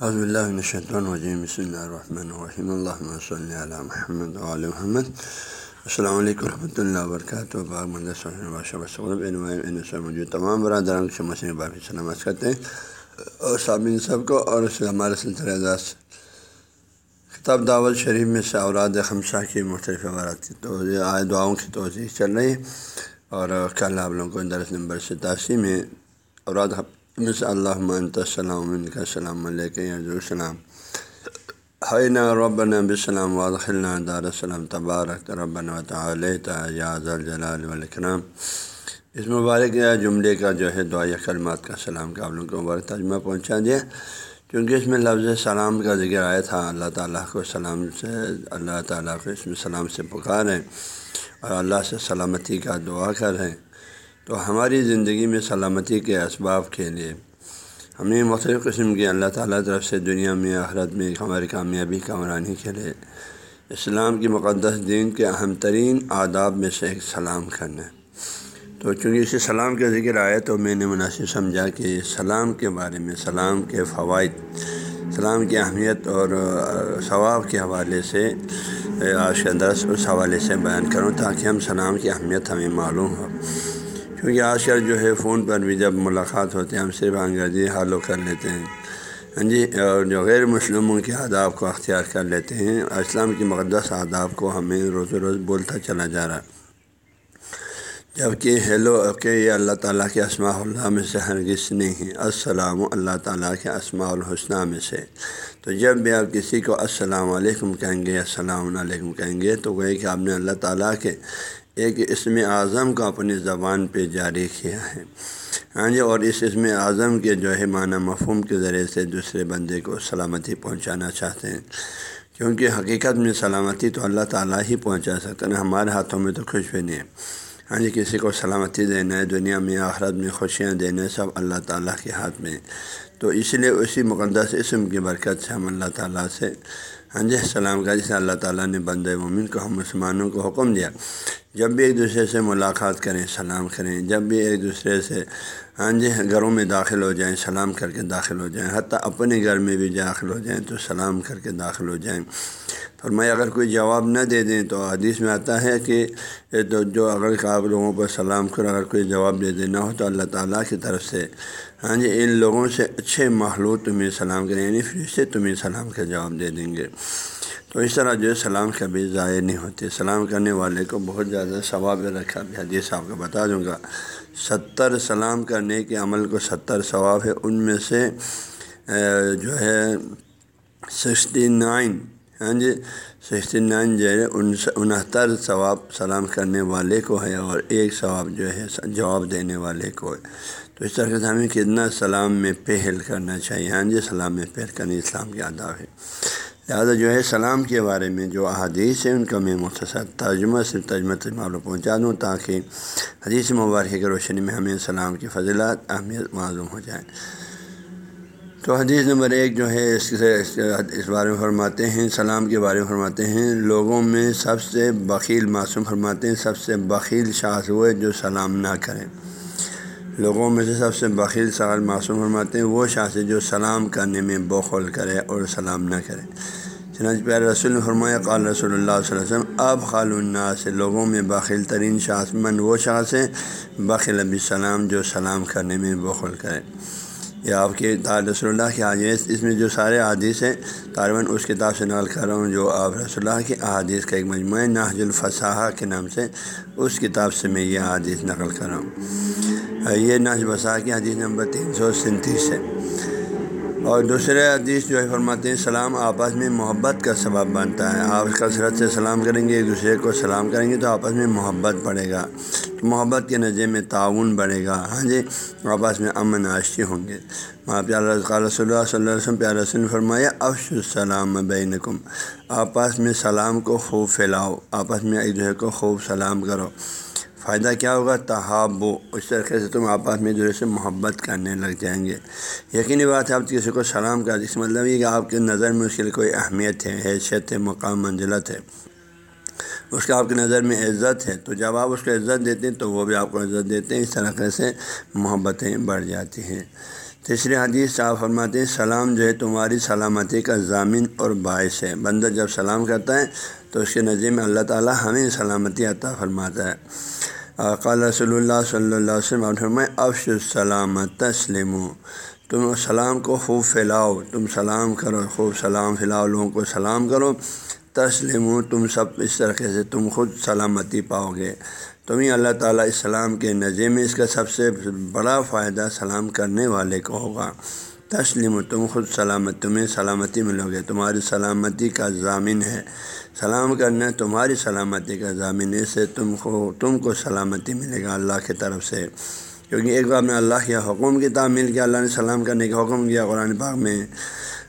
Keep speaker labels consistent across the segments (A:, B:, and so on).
A: حضب اللہ شیطان وجیم بسم اللہ الرحمن الرحیم اللہ صلی علیہ محمد علیہ محمد السلام علیکم ورحمۃ اللہ وبرکاتہ موجود تمام برادران کے مسئلہ بابی سلامت کرتے ہیں اور صابن سب کو اور ہمارے سلسلہ اعزاز کتاب دعوت شریف میں سے اوراد خمسہ کی مختلف عبارات کی تو آئے دعاؤں کی توضیع چل رہی ہے اور کل آپ لوگوں کو درس نمبر ستاسی میں اوراد مس اللہ السلام علیکم السلام علیکم السلام. حین ربن بسلام وادخلنا دار السلام. تبارک ربن و تعلیٰ جلال والکرام اس مبارک جملے کا جو ہے دعا کلمات کا سلام کا آپ لوگوں کو مبارک ترجمہ پہنچا دیا. کیونکہ اس میں لفظ سلام کا ذکر آیا تھا، اللہ تعالیٰ کو سلام سے، اللہ تعالیٰ کو اس میں سلام سے پکاریں اور اللہ سے سلامتی کا دعا کریں تو ہماری زندگی میں سلامتی کے اسباب کے لیے ہمیں مختلف قسم کی اللہ تعالیٰ طرف سے دنیا میں، آخرت میں ہماری کامیابی، کامرانی کے لیے اسلام کی مقدس دین کے اہم ترین آداب میں سے ایک سلام کرنا ہے۔ تو چونکہ اسے سلام کا ذکر آیا تو میں نے مناسب سمجھا کہ سلام کے بارے میں، سلام کے فوائد، سلام کی اہمیت اور ثواب کے حوالے سے آج کا درس اس حوالے سے بیان کروں تاکہ ہم سلام کی اہمیت ہمیں معلوم ہو۔ کیونکہ آج کل جو ہے فون پر بھی جب ملاقات ہوتے ہیں، ہم صرف انگریزی حالو کر لیتے ہیں۔ ہاں جی اور جو غیر مسلموں کے آداب کو اختیار کر لیتے ہیں، اسلام کی مقدس آداب کو ہمیں روز روز بولتا چلا جا رہا۔ ہے جبکہ ہیلو کہ یہ اللہ تعالیٰ کے اسماء اللہ میں سے ہرگز نہیں ہے۔ السلام اللہ تعالیٰ کے اسماء الحسنہ میں سے۔ تو جب بھی آپ کسی کو السلام علیکم کہیں گے السلام علیکم کہیں گے، تو وہ کہ آپ نے اللہ تعالیٰ کے ایک اسم اعظم کو اپنی زبان پہ جاری کیا ہے۔ ہاں جی اور اس اسم اعظم کے جو ہے معنی مفہوم کے ذریعے سے دوسرے بندے کو سلامتی پہنچانا چاہتے ہیں۔ کیونکہ حقیقت میں سلامتی تو اللہ تعالیٰ ہی پہنچا سکتا ہے، ہمارے ہاتھوں میں تو کچھ بھی نہیں۔ ہے ہاں جی کسی کو سلامتی دینا ہے، دنیا میں، آخرت میں خوشیاں دینا ہے، سب اللہ تعالیٰ کے ہاتھ میں۔ تو اس لیے اسی مقدس اسم کی برکت سے ہم اللہ تعالیٰ سے ہاں جی السلام کا جسے اللہ تعالیٰ نے بند مومن کو ہم مسلمانوں کو حکم دیا۔ جب بھی ایک دوسرے سے ملاقات کریں، سلام کریں، جب بھی ایک دوسرے سے ہاں جی گھروں میں داخل ہو جائیں، سلام کر کے داخل ہو جائیں، حتیٰ اپنے گھر میں بھی داخل ہو جائیں تو سلام کر کے داخل ہو جائیں۔ فرمایا، اگر کوئی جواب نہ دے دیں تو حدیث میں آتا ہے کہ تو جو اگر آپ لوگوں پر سلام کر اگر کوئی جواب دے دینا ہو تو اللہ تعالیٰ کی طرف سے۔ ہاں جی ان لوگوں سے اچھے محلوط تمہیں سلام کریں یعنی پھر سے تمہیں سلام کا جواب دے دیں گے۔ تو اس طرح جو ہے، سلام کبھی ضائع نہیں ہوتے۔ سلام کرنے والے کو بہت زیادہ ثواب رکھا۔ بھی حدیث آپ کو بتا دوں گا۔ ستر سلام کرنے کے عمل کو ستر ثواب ہے، ان میں سے جو ہے، سکسٹی نائن ہاں جی سکسٹی نائن جو ہے انہتر ثواب سلام کرنے والے کو ہے اور ایک ثواب جو ہے، جواب دینے والے کو ہے۔ تو اس طرح سے ہمیں کتنا سلام میں پہل کرنا چاہیے ہاں جی سلام میں پہل کرنا اسلام کی آداب ہے۔ لہٰذا جو ہے سلام کے بارے میں جو احادیث ہیں، ان کا میں مختصر ترجمہ صرف ترجمہ تجمہ پہنچا دوں تاکہ حدیث مبارک کی روشنی میں ہمیں سلام کی فضلات اہمیت معلوم ہو جائے۔ تو حدیث نمبر ایک جو ہے، اس سے اس بارے میں فرماتے ہیں، سلام کے بارے میں فرماتے ہیں۔ لوگوں میں سب سے بخیل معصوم فرماتے ہیں، سب سے بخیل شاخ ہوئے جو سلام نہ کریں لوگوں میں سے سب سے بخیل سوال معصوم فرماتے ہیں، وہ شاخ جو سلام کرنے میں بخول کرے اور سلام نہ کرے۔ چنانچہ پیارے رسول فرمایا، قال رسول اللہ صلی اللہ علیہ وسلم اب خال الناس، لوگوں میں باخل ترین شاخ من وہ شاخ ہے بخل ابی السلام، جو سلام کرنے میں بخل کرے۔ یا آپ کے رسول اللہ کے حادیث اس میں جو سارے حادیث ہیں طالباً اس کتاب سے نقل کر رہا ہوں، جو آپ رسول اللہ کے احادیث کا ایک مجموعہ ناج الفصاح کے نام سے۔ اس کتاب سے میں یہ حادیث نقل کر رہا ہوں۔ یہ ناج بسا کی حدیث نمبر تین سو سینتیس ہے۔ اور دوسرے حدیث جو ہے فرماتے ہیں، سلام آپس میں محبت کا سبب بنتا ہے۔ آپ کثرت سے سلام کریں گے، ایک دوسرے کو سلام کریں گے تو آپس میں محبت بڑھے گا۔ تو محبت کے نظر میں تعاون بڑھے گا۔ ہاں جی آپس میں امن آشتی ہوں گے۔ وہاں پیارا رسول اللہ صلی اللہ علیہ وسلم پیارا رسول فرمایا، افش السلام بینکم۔ آپس میں سلام کو خوب پھیلاؤ۔ آپس میں ایک دوسرے کو خوب سلام کرو۔ فائدہ کیا ہوگا؟ تحاب اس طریقے سے تم آپس میں جو سے محبت کرنے لگ جائیں گے۔ یقینی بات ہے، آپ کسی کو سلام کر اس مطلب یہ کہ آپ کے نظر میں اس کے لیے کوئی اہمیت ہے، حیثیت ہے، مقام، منزلت ہے۔ اس کا آپ کی نظر میں عزت ہے۔ تو جب آپ اس کو عزت دیتے ہیں، تو وہ بھی آپ کو عزت دیتے ہیں۔ اس طریقے سے محبتیں بڑھ جاتی ہیں۔ تیسری حدیث صاحب فرماتے ہیں، سلام جو ہے، تمہاری سلامتی کا ضامن اور باعث ہے۔ بندہ جب سلام کرتا ہے تو اس کے نظر میں اللہ تعالیٰ ہمیں سلامتی عطا فرماتا ہے۔ قال رسول اللہ صلی اللہ علیہ وسلم افش السلامت تسلم تم سلام کو خوب پھیلاؤ، تم سلام کرو، خوب سلام پھیلاؤ، لوگوں کو سلام کرو۔ تسلیم تم سب اس طریقے سے تم خود سلامتی پاؤ گے۔ تمہیں اللہ تعالیٰ السلام کے نظر میں اس کا سب سے بڑا فائدہ سلام کرنے والے کو ہوگا۔ تسلیم، تم خود سلامت، تمہیں سلامتی ملو گے، تمہاری سلامتی کا ضامن ہے۔ سلام کرنا تمہاری سلامتی کا ضامن ہے سے تم کو تم کو سلامتی ملے گا اللہ کی طرف سے۔ کیونکہ ایک بار نے اللہ کیا حکم کی تعمیل کیا اللہ نے سلام کرنے کا حکم کیا قرآن پاک میں۔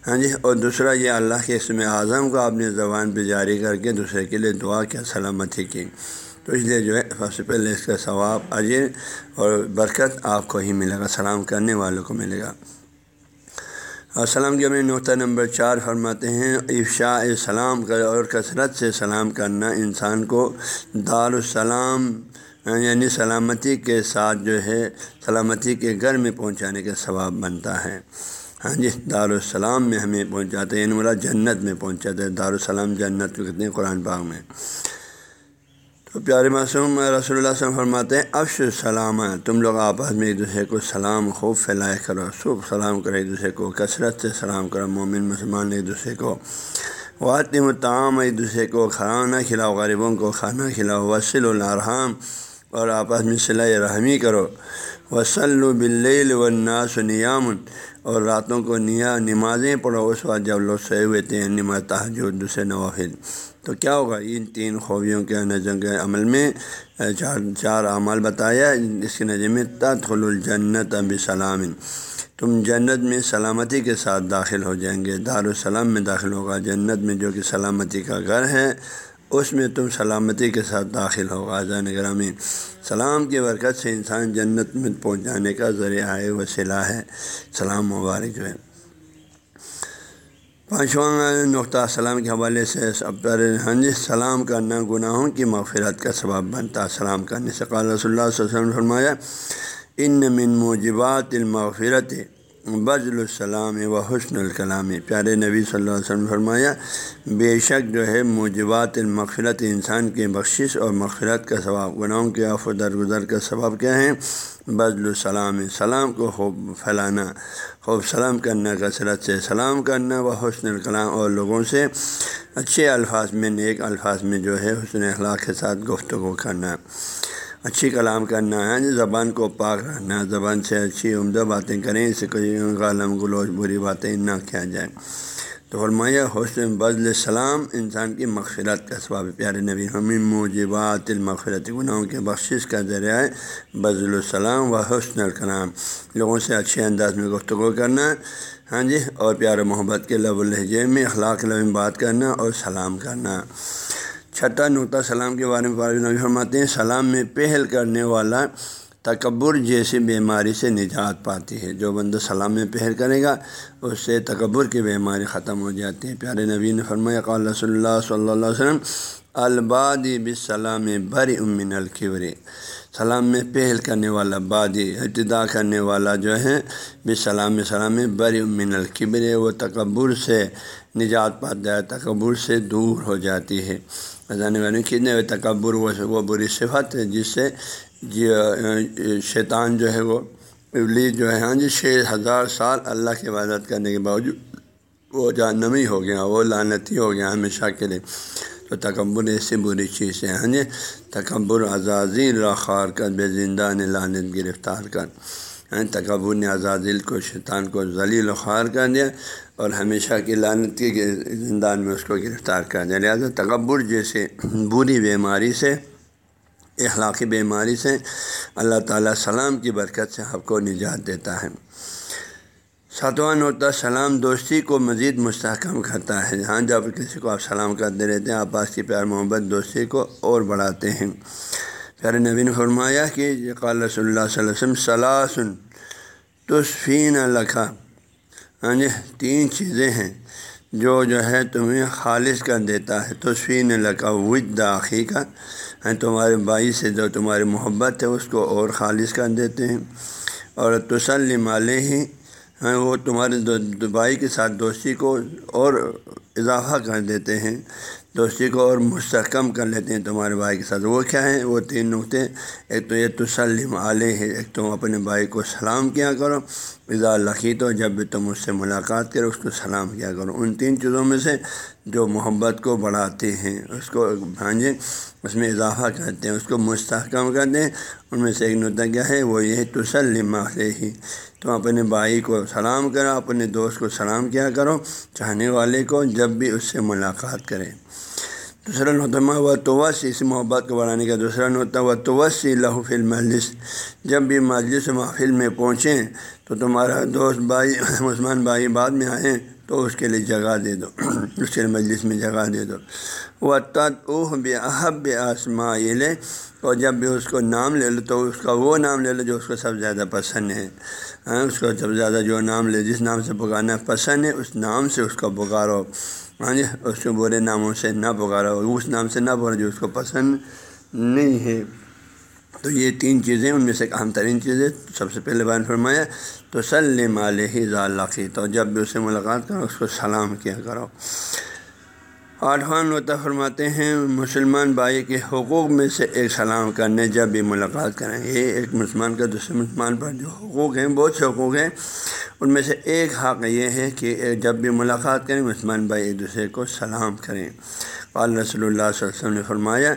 A: ہاں جی اور دوسرا یہ اللہ کے اسم اعظم کو آپ نے زبان پہ جاری کر کے دوسرے کے لیے دعا کیا، سلامتی کی۔ تو اس لیے جو ہے، سب سے پہلے اس کا ثواب، اجر اور برکت آپ کو ہی ملے گا، سلام کرنے والوں کو ملے گا۔ السلام جی، کے میں نقطہ نمبر چار فرماتے ہیں، افشاء سلام کر اور کثرت سے سلام کرنا انسان کو دارالسلام یعنی سلامتی کے ساتھ جو ہے، سلامتی کے گھر میں پہنچانے کا ثواب بنتا ہے۔ ہاں جی دارالسلام میں ہمیں پہنچاتے ہیں یعنی جنت میں پہنچاتے ہیں، دارالسلام جنت کو کہتے ہیں قرآن پاک میں۔ تو پیارے معصوم، رسول اللہ وسلم فرماتے ہیں، افش السلام، تم لوگ آپس میں ایک دوسرے کو سلام خوب پھیلائے کرو، صبح سلام کرو ایک دوسرے کو، کثرت سے سلام کرو، مومن، مسلمان ایک دوسرے کو۔ واطم تعام ایک دوسرے کو، کھانا کھلاؤ، غریبوں کو کھانا کھلاؤ وسیل الرحام اور آپس میں صلاح رحمی کرو۔ وسل و بل وناس و نیام اور راتوں کو نیا نمازیں پڑھو، اس وقت جب لوگ سوئے ہوئے تھے یعنی نماز تحجد دوسرے نوافل۔ تو کیا ہوگا؟ ان تین خوبیوں کے نظر کے عمل میں چار چار اعمال بتایا، اس کے نظر میں تدخل الجنت اب سلام تم جنت میں سلامتی کے ساتھ داخل ہو جائیں گے، دارالسلام میں داخل ہوگا، جنت میں جو کہ سلامتی کا گھر ہے، اس میں تم سلامتی کے ساتھ داخل ہوگا۔ زین گرامی سلام کی برکت سے انسان جنت میں پہنچانے کا ذریعہ ہے، وسیلہ ہے۔ سلام مبارک جو ہے۔ پانچواں نقطہ سلام کے حوالے سے ہاں جی سلام کرنا گناہوں کی مغفرت کا سبب بنتا، سلام کرنے سے قال رسول اللہ صلی اللہ علیہ وسلم فرمایا، ان من موجبات المغفرت بزل السلام و حسن الکلام، پیارے نبی صلی اللہ علیہ وسلم فرمایا، بے شک جو ہے موجبات المغفرت انسان کی بخشش اور مغفرت کا ثواب، گناہوں کے آف و درگزر کا ثواب کیا ہے؟ بزل السلام، سلام کو خوب پھیلانا، خوب سلام کرنا، کثرت سے سلام کرنا و حسن الکلام اور لوگوں سے اچھے الفاظ میں، نیک الفاظ میں جو ہے حسن اخلاق کے ساتھ گفتگو کرنا۔ اچھی کلام کرنا ہے زبان کو پاک رہنا زبان سے اچھی عمدہ باتیں کریں اسے کوئی غالم گلوچ، بری باتیں نہ کیا جائے تو فرمایا، حسن بزل السلام انسان کی مغفرت کا سباب پیارے نبی، ہمیں موجبات المغفرت، گناہوں کے بخشش کا ذریعہ ہے۔ بزل السلام و حسن الکلام، لوگوں سے اچھے انداز میں گفتگو کرنا۔ ہاں جی اور پیار محبت کے لب الحجے میں اخلاق لب بات کرنا اور سلام کرنا۔ چھٹا نقطہ سلام کے بارے میں نبی فرماتے ہیں، سلام میں پہل کرنے والا تکبر جیسی بیماری سے نجات پاتی ہے۔ جو بندہ سلام میں پہل کرے گا، اس سے تکبر کی بیماری ختم ہو جاتی ہے۔ پیارے نبی نے فرمایا، قال رسول اللہ صلی اللہ علیہ وسلم، البادی بسلام بری امن القبری سلام میں پہل کرنے والا، بادی، ابتدا کرنے والا جو ہے بسلام سلام بری امن القبر وہ تکبر سے نجات پاتا ہے، تکبر سے دور ہو جاتی ہے۔ جانے والے کتنے تکبر وہ بری صفت ہے، جس سے جی، شیطان جو ہے وہ ابلی جو ہے ہاں جی چھ ہزار سال اللہ کی عبادت کرنے کے باوجود وہ جانمی ہو گیا، وہ لانتی ہو گیا ہمیشہ کے لیے۔ تو تکبر ایسی بری چیز ہے ہاں جی تکبر اعزازی رخار کر، بے زندہ نے لانت گرفتار کر۔ تکبر نے اعزازیل کو، شیطان کو ذلیل و خوار کر دیا اور ہمیشہ کی لانت کے زندان میں اس کو گرفتار کر دیا۔ لہٰذا تکبر جیسے بری بیماری سے، اخلاقی بیماری سے اللہ تعالیٰ سلام کی برکت سے آپ کو نجات دیتا ہے۔ ساتواں نوتا سلام دوستی کو مزید مستحکم کرتا ہے۔ ہاں جب کسی کو آپ سلام کرتے رہتے ہیں، آپ پاس کی پیار محبت، دوستی کو اور بڑھاتے ہیں۔ پیارے نبی نے فرمایا کہ قال رسول اللہ صلی اللہ علیہ وسلم سلاسن تصفین لکھا ہاں جی تین چیزیں ہیں جو جو ہے تمہیں خالص کر دیتا ہے۔ تصفین لکھا وج داخی کا۔ ہاں، تمہارے بھائی سے جو تمہاری محبت ہے، اس کو اور خالص کر دیتے ہیں۔ اور تسلم علیہ ہیں وہ تمہارے بھائی کے ساتھ دوستی کو اور اضافہ کر دیتے ہیں۔ دوستی کو اور مستحکم کر لیتے ہیں تمہارے بھائی کے ساتھ۔ وہ کیا ہیں؟ وہ تین نقطے ایک تو یہ تسلم علیہ ہے ایک تم اپنے بھائی کو سلام کیا کرو۔ اضاء لقی تو جب بھی تم اس سے ملاقات کرو، اس کو سلام کیا کرو۔ ان تین چیزوں میں سے جو محبت کو بڑھاتے ہیں، اس کو بھانجے اس میں اضافہ کرتے ہیں، اس کو مستحکم کرتے ہیں۔ ان میں سے ایک نقطہ کیا ہے، وہ یہ تسلم علیہ۔ تم اپنے بھائی کو سلام کرو اپنے دوست کو سلام کیا کرو، چاہنے والے کو جب بھی اس سے ملاقات کریں۔ دوسرا نوتما و توس اس محبت کو بڑھانے کا دوسرا نوتا و توسی لہو مجلس جب بھی مجلس محفل میں پہنچیں تو تمہارا دوست بھائی، مسلمان بھائی بعد میں آئیں تو اس کے لیے جگہ دے دو۔ اس کے مجلس میں جگہ دے دو۔ وہ تد اوہ بے احب آسما لے اور جب بھی اس کو نام لے لو تو اس کا وہ نام لے لو جو اس کو سب سے زیادہ پسند ہے۔ ہاں، اس کو سب سے زیادہ جو نام لے، جس نام سے پکارنا پسند ہے، اس نام سے اس کو پکارو۔ ہاں جی اس کو برے ناموں سے نہ پکارو اس نام سے نہ پکارو جو اس کو پسند نہیں ہے۔ تو یہ تین چیزیں ان میں سے ایک اہم ترین چیزیں سب سے پہلے بیان فرمایا تو سلم علیہ ذالقی تو جب بھی اسے ملاقات کرو، اس کو سلام کیا کرو۔ آٹھواں نوتا فرماتے ہیں، مسلمان بھائی کے حقوق میں سے ایک سلام کرنے، جب بھی ملاقات کریں۔ یہ ایک مسلمان کا دوسرے مسلمان پر جو حقوق ہیں، بہت سے حقوق ہیں۔ ان میں سے ایک حق یہ ہے کہ جب بھی ملاقات کریں مسلمان بھائی ایک دوسرے کو سلام کریں۔ قال رسول اللہ صلی اللہ علیہ وسلم نے فرمایا،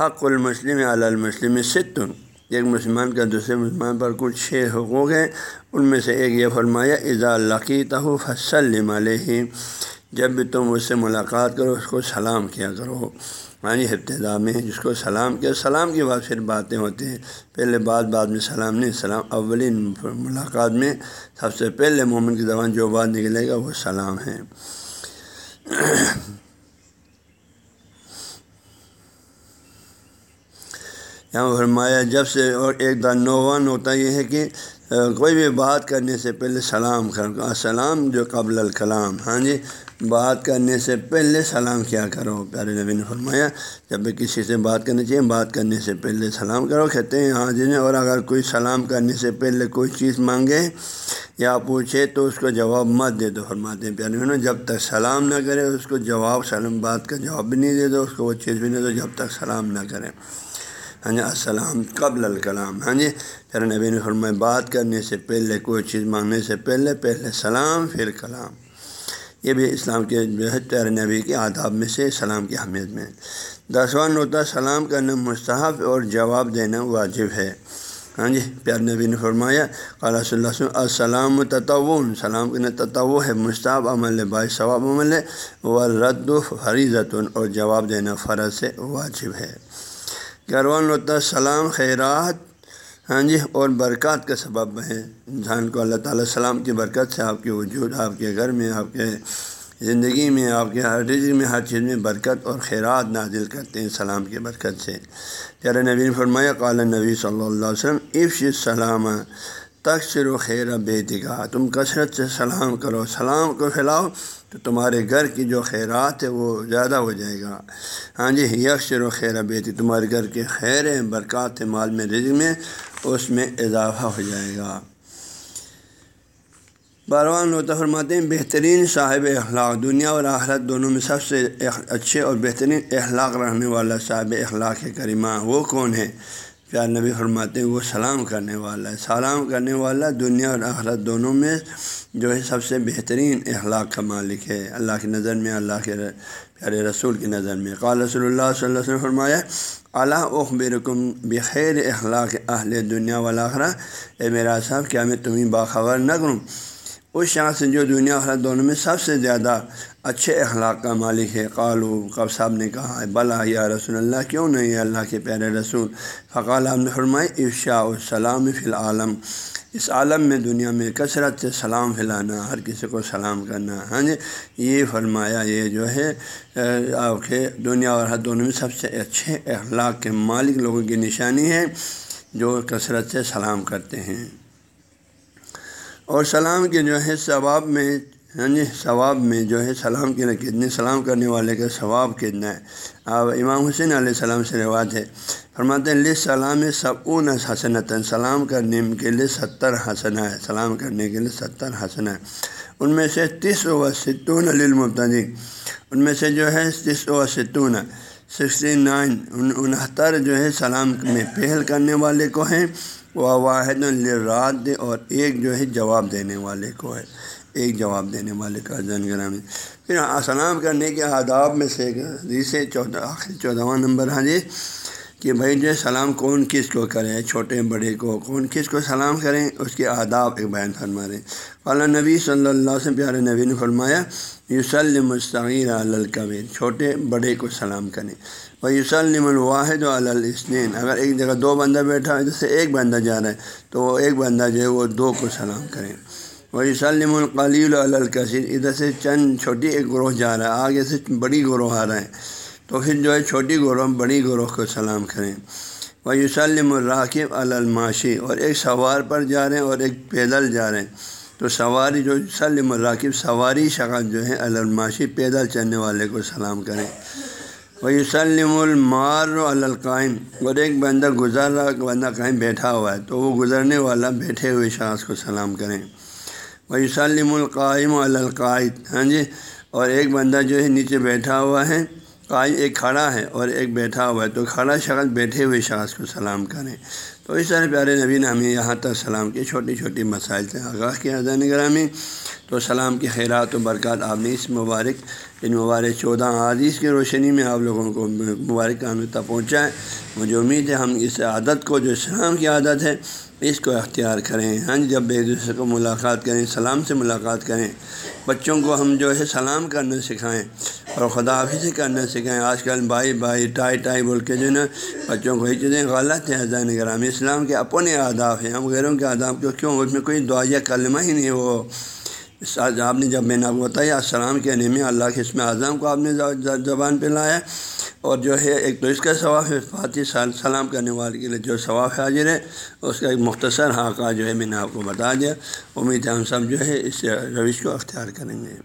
A: حق المسلم علی المسلم ستن ایک مسلمان کا دوسرے مسلمان پر کچھ چھ حقوق ہیں۔ ان میں سے ایک یہ فرمایا اضاء لقیتہ فصل علیہ۔ جب بھی تم اس سے ملاقات کرو، اس کو سلام کیا کرو۔ معنی ابتدا میں، جس کو سلام کیا۔ سلام کے بعد پھر باتیں ہوتی ہیں۔ پہلے بعد بعد میں سلام نہیں، سلام اولین ملاقات میں سب سے پہلے مومن کی زبان جو بات نکلے گا، وہ سلام ہے۔ یہاں فرمایا، جب سے اور ایک دن نوان ہوتا یہ ہے کہ کوئی بھی بات کرنے سے پہلے سلام کر السلام جو قبل الکلام۔ ہاں جی؟ بات کرنے سے پہلے سلام کیا کرو، پیارے نبی نے فرمایا، جب بھی کسی سے بات کرنی چاہیے، بات کرنے سے پہلے سلام کرو، کہتے ہیں ہاں جی اور اگر کوئی سلام کرنے سے پہلے کوئی چیز مانگے یا پوچھے تو اس کو جواب مت دے دو، فرماتے ہیں، پیارے نے جب تک سلام نہ کرے، اس کو جواب، سلام، بات کا جواب بھی نہیں دے دو، اس کو وہ چیز بھی نہیں دو، جب تک سلام نہ کرے۔ ہاں جی السلام قبل الکلام ہاں جی پھر نبی نے فرمایا، بات کرنے سے پہلے، کوئی چیز مانگنے سے پہلے پہلے سلام، پھر کلام۔ یہ بھی اسلام کے جو ہے تیر نبی کے آداب میں سے سلام کی اہمیت میں۔ دسواں نوتا سلام کرنا مستحب اور جواب دینا واجب ہے۔ ہاں جی پیار نبی نے فرمایا، قال صلی اللہ السلام تطون سلام کرنا تطو ہے، مستحب عمل باعث ثواب عمل ہے۔ وہ رد و اور جواب دینا فرض سے واجب ہے۔ گروان نوتا سلام خیرات ہاں جی اور برکات کا سبب ہے انسان کو اللہ تعالیٰ السلام کی برکت سے آپ کے وجود، آپ کے گھر میں، آپ کے زندگی میں، آپ کے ہر رزق میں، ہر چیز میں برکت اور خیرات نازل کرتے ہیں سلام کی برکت سے۔ پیارے نبی فرمایا، قال نبی صلی اللہ علیہ وسلم عفش السلام تقسر و خیر بے تم کثرت سے سلام کرو، سلام کو پھیلاؤ تو تمہارے گھر کی جو خیرات ہے وہ زیادہ ہو جائے گا۔ ہاں جی یکشر و خیر بیتی تمہارے گھر کے خیر برکات مال میں رزق میں، اس میں اضافہ ہو جائے گا۔ باروان لوتا فرماتے ہیں، بہترین صاحب اخلاق دنیا اور آخرت دونوں میں سب سے اچھے اور بہترین اخلاق رہنے والا صاحب اخلاق کریمہ وہ کون ہے؟ پیار نبی فرماتے ہیں وہ سلام کرنے والا ہے۔ سلام کرنے والا دنیا اور آخرت دونوں میں جو ہے سب سے بہترین اخلاق کا مالک ہے۔ اللہ کی نظر میں، اللہ کے پیارے رسول کی نظر میں۔ قال رسول اللہ صلی اللہ علیہ وسلم فرمایا اعلیٰ اخبرکم بخیر اخلاق اہل دنیا والا اے میرا صاحب کیا میں تمہیں باخبر نہ کروں۔ اس شخص جو دنیا آخرت دونوں میں سب سے زیادہ اچھے اخلاق کا مالک ہے قالو قب صاحب نے کہا ہے بلا یا رسول اللہ، کیوں نہیں اللہ کے پیارے رسول؟ فقال نے فرمائے افشا السلام فی العالم۔ اس عالم میں، دنیا میں کثرت سے سلام پھیلانا، ہر کسی کو سلام کرنا۔ ہاں جی یہ فرمایا، یہ جو ہے آپ کے دنیا اور ہر دونوں میں سب سے اچھے اخلاق کے مالک لوگوں کی نشانی ہے، جو کثرت سے سلام کرتے ہیں۔ اور سلام کے جو ہے ثواب میں ہاں جی ثواب میں جو ہے سلام کے کتنے، سلام کرنے والے کا ثواب کتنا ہے۔ اب امام حسین علیہ السلام سے رواج ہے، فرماتے ہیں لی سلام سکون حسنت سلام کرنے کے لیے ستر حسنہ ہے، سلام کرنے کے لیے ستر حسنہ ہے۔ ان میں سے تیس و ستون المبتدی ان میں سے جو ہے تیس و ستون، سکسٹی نائن، انہتر جو ہے سلام میں پہل کرنے والے کو ہیں۔ وہ واحد الرات اور ایک جو ہے جواب دینے والے کو ہے۔ ایک جواب دینے والے کا زن گرامی۔ پھر سلام کرنے کے آداب میں سے حدیث چودہ آخری چودہواں نمبر۔ ہاں جی کہ بھائی جو ہے سلام کون کس کو کرے، چھوٹے بڑے کو کون کس کو سلام کریں اس کے آداب ایک بیان فرما رہے فلاں نبی صلی اللہ سے پیارے نبی نے فرمایا یوسلم مستغیر الکبیر، چھوٹے بڑے کو سلام کریں۔ وہ یوسلم الواحد الاسنین اگر ایک جگہ دو بندہ بیٹھا ہے، جیسے ایک بندہ جا رہا ہے، تو وہ ایک بندہ جو ہے وہ دو کو سلام کریں وہ یوسلم القلیل الکثیر ادھر سے چند چھوٹی ایک گروہ جا رہا ہے، آگے سے بڑی گروہ آ رہا ہے، تو پھر جو ہے چھوٹی گروہ، بڑی گروہ کو سلام کریں وہ یوسلم الراکب الماشی اور ایک سوار پر جا رہے ہیں اور ایک پیدل جا رہے ہیں۔ تو سواری جو، سلم الراکب سواری شخص جو ہے الماشی پیدل چلنے والے کو سلام کریں وہ یوسلم المار القائم اور ایک بندہ گزر رہا بندہ کہیں بیٹھا ہوا ہے، تو وہ گزرنے والا بیٹھے ہوئے شخص کو سلام کریں۔ وہ یوسلم القائم القائد ہاں جی؟ اور ایک بندہ جو ہے نیچے بیٹھا ہوا ہے قائم ایک کھڑا ہے اور ایک بیٹھا ہوا ہے، تو کھڑا شخص بیٹھے ہوئے شخص کو سلام کریں۔ تو اس طرح پیارے نبی نے ہمیں یہاں تک سلام کی چھوٹی چھوٹی مسائل سے آگاہ کیا زین گرامی تو سلام کی خیرات و برکات آپ نے اس مبارک، ان مبارک چودہ عادیث کی روشنی میں آپ لوگوں کو مبارک ہمیں تک پہنچا ہے مجھے امید ہے ہم اس عادت کو، جو سلام کی عادت ہے، اس کو اختیار کریں۔ ہاں جی، جب ایک دوسرے کو ملاقات کریں، سلام سے ملاقات کریں۔ بچوں کو ہم جو ہے سلام کرنا سکھائیں اور خدا حافظ کرنا سکھائیں۔ آج کل بھائی بھائی، ٹائی ٹائی بول کے جو ہے نا، بچوں کو یہ چیزیں غلط ہیں حضان گرام اسلام کے اپنے آداب ہیں۔ ہم غیروں کے آداب کو کیوں؟ اس میں کوئی دعائیہ کلمہ ہی نہیں وہ اس آپ نے جب میں نے آپ کو بتایا السلام کے میں اللہ کے اسم اعظم کو آپ نے زبان پہ لایا اور جو ہے ایک تو اس کا ثواب ہے فاتح سلام کرنے والے کے لیے جو ثواب حاضر ہے، اس کا ایک مختصر حاقہ جو ہے میں نے آپ کو بتا دیا۔ امید ہے ہم سب جو ہے اس روش کو اختیار کریں گے۔